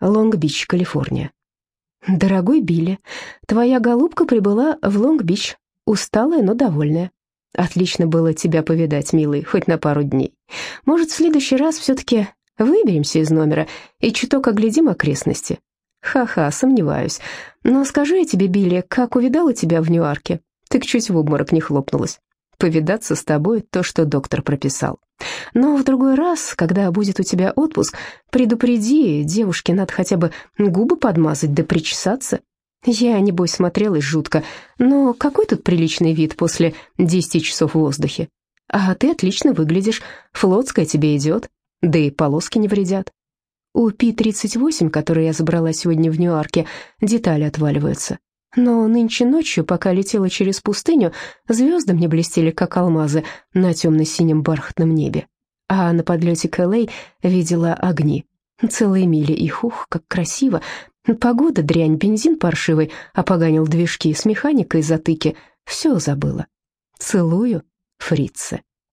Лонг-Бич, Калифорния. «Дорогой Билли, твоя голубка прибыла в Лонг-Бич, усталая, но довольная. Отлично было тебя повидать, милый, хоть на пару дней. Может, в следующий раз все-таки выберемся из номера и чуток оглядим окрестности? Ха-ха, сомневаюсь. Но скажи я тебе, Билли, как увидала тебя в Ньюарке? Ты чуть в обморок не хлопнулась. Повидаться с тобой — то, что доктор прописал. Но в другой раз, когда будет у тебя отпуск, предупреди, девушке надо хотя бы губы подмазать да причесаться. Я, небось, смотрелась жутко, но какой тут приличный вид после десяти часов в воздухе? А ты отлично выглядишь, флотская тебе идет, да и полоски не вредят. У Пи-38, который я забрала сегодня в Ньюарке, детали отваливаются. Но нынче ночью, пока летела через пустыню, звезды мне блестели, как алмазы, на темно-синем бархатном небе. А на подлете к Л.А. видела огни. Целые мили их, ух, как красиво. Погода дрянь, бензин паршивый, опоганил движки с механикой затыки. Все забыла. Целую, фрицы.